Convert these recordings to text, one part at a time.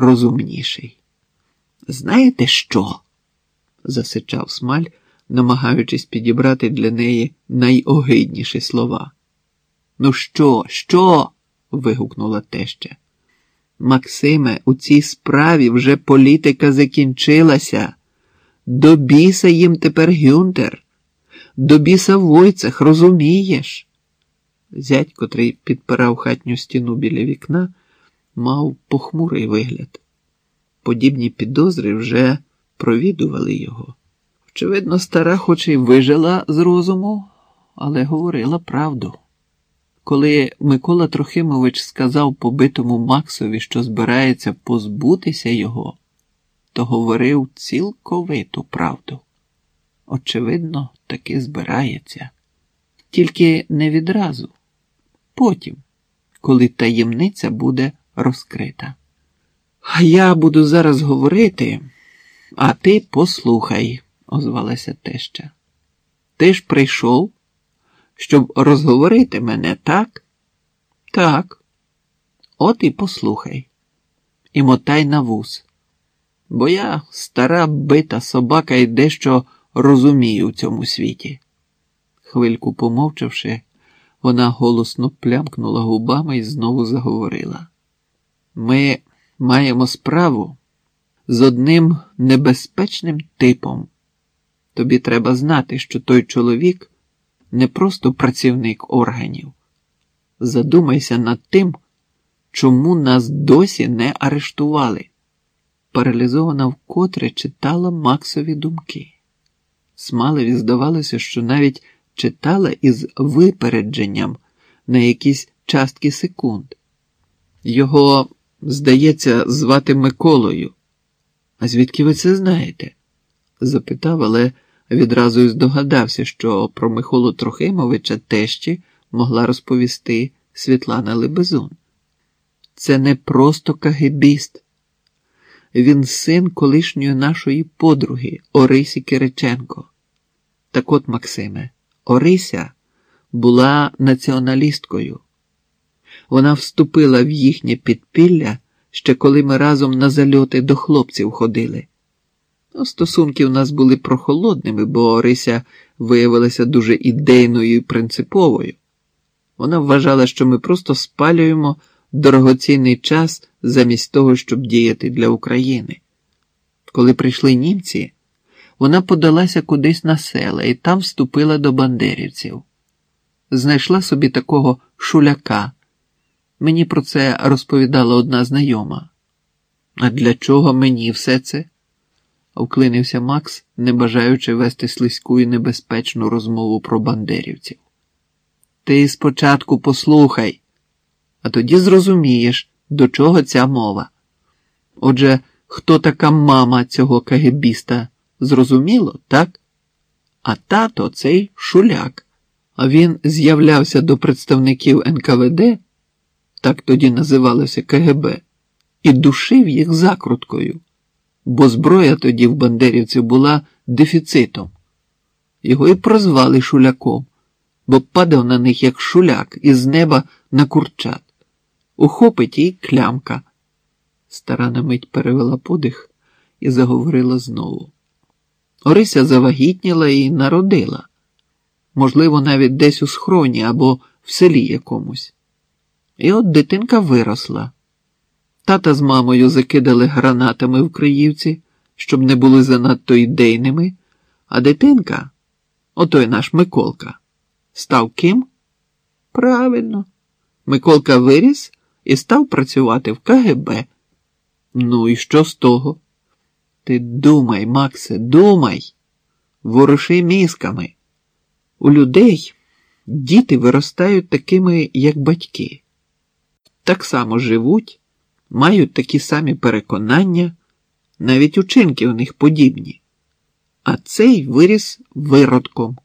розумніший. Знаєте що? засичав смаль, намагаючись підібрати для неї найогидніші слова. Ну що, що? вигукнула теща. Максиме, у цій справі вже політика закінчилася. До біса їм тепер Гюнтер, до біса Войцех, розумієш? Зять, котрий підпирав хатню стіну біля вікна, мав похмурий вигляд. Подібні підозри вже провідували його. Очевидно, стара, хоч і вижила з розуму, але говорила правду. Коли Микола Трохимович сказав побитому Максові, що збирається позбутися його, то говорив цілковиту правду. Очевидно, таки збирається. Тільки не відразу, потім, коли таємниця буде розкрита. А я буду зараз говорити, а ти послухай, озвалася теща. Ти ж прийшов, щоб розговорити мене, так? Так. От і послухай. І мотай на вус. Бо я стара бита собака і дещо розумію у цьому світі. Хвильку помовчавши, вона голосно плямкнула губами і знову заговорила. Ми маємо справу з одним небезпечним типом. Тобі треба знати, що той чоловік не просто працівник органів. Задумайся над тим, чому нас досі не арештували. Паралізована вкотре читала Максові думки. Смалеві здавалося, що навіть читала із випередженням на якісь частки секунд. Його, здається, звати Миколою. А звідки ви це знаєте? запитав, але відразу й здогадався, що про Миколу Трохимовича тещі могла розповісти Світлана Лебезун. Це не просто кагебіст. Він син колишньої нашої подруги Орисі Кириченко. Так от, Максиме, Орися була націоналісткою. Вона вступила в їхнє підпілля ще коли ми разом на зальоти до хлопців ходили. Ну, Стосунки у нас були прохолодними, бо Орися виявилася дуже ідейною і принциповою. Вона вважала, що ми просто спалюємо дорогоцінний час замість того, щоб діяти для України. Коли прийшли німці, вона подалася кудись на села і там вступила до бандерівців. Знайшла собі такого шуляка. Мені про це розповідала одна знайома. А для чого мені все це? вклинився Макс, не бажаючи вести слизьку і небезпечну розмову про бандерівців. Ти спочатку послухай, а тоді зрозумієш, до чого ця мова. Отже, хто така мама цього кагебіста, зрозуміло, так? А тато цей шуляк. А він з'являвся до представників НКВД, так тоді називалося КГБ, і душив їх закруткою, бо зброя тоді в бандерівців була дефіцитом. Його і прозвали шуляком, бо падав на них як шуляк із неба на курчат. Ухопить і клямка. Стара на мить перевела подих і заговорила знову. Орися завагітніла і народила, можливо, навіть десь у схроні або в селі якомусь. І от дитинка виросла. Тата з мамою закидали гранатами в Криївці, щоб не були занадто ідейними, а дитинка, отой наш Миколка, став ким? Правильно, Миколка виріс і став працювати в КГБ. Ну і що з того? Ти думай, Максе, думай, воруши мізками. У людей діти виростають такими, як батьки. Так само живуть, мають такі самі переконання, навіть учинки у них подібні. А цей виріс виродком.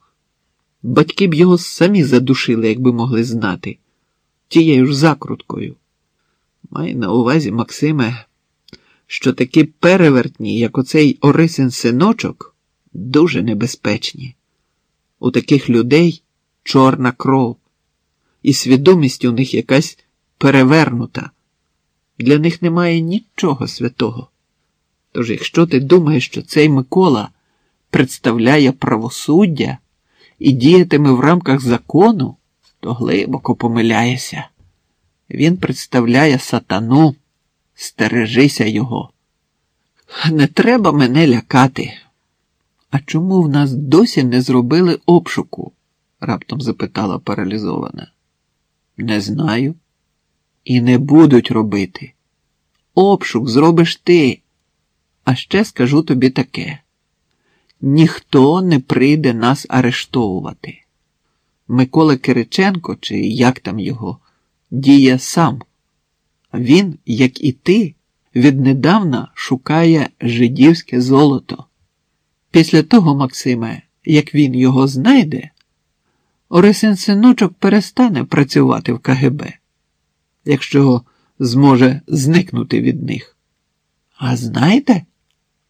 Батьки б його самі задушили, якби могли знати, тією ж закруткою. Має на увазі, Максиме що такі перевертні, як оцей Орисин синочок, дуже небезпечні. У таких людей чорна кров, і свідомість у них якась перевернута. Для них немає нічого святого. Тож, якщо ти думаєш, що цей Микола представляє правосуддя і діятиме в рамках закону, то глибоко помиляєшся. Він представляє сатану, стережися його. Не треба мене лякати. А чому в нас досі не зробили обшуку? раптом запитала паралізована. Не знаю. І не будуть робити. Обшук зробиш ти. А ще скажу тобі таке: ніхто не прийде нас арештовувати. Микола Кириченко, чи як там його, діє сам. Він, як і ти, віднедавна шукає жидівське золото. Після того, Максиме, як він його знайде, Орисин синочок перестане працювати в КГБ, якщо зможе зникнути від них. А знаєте?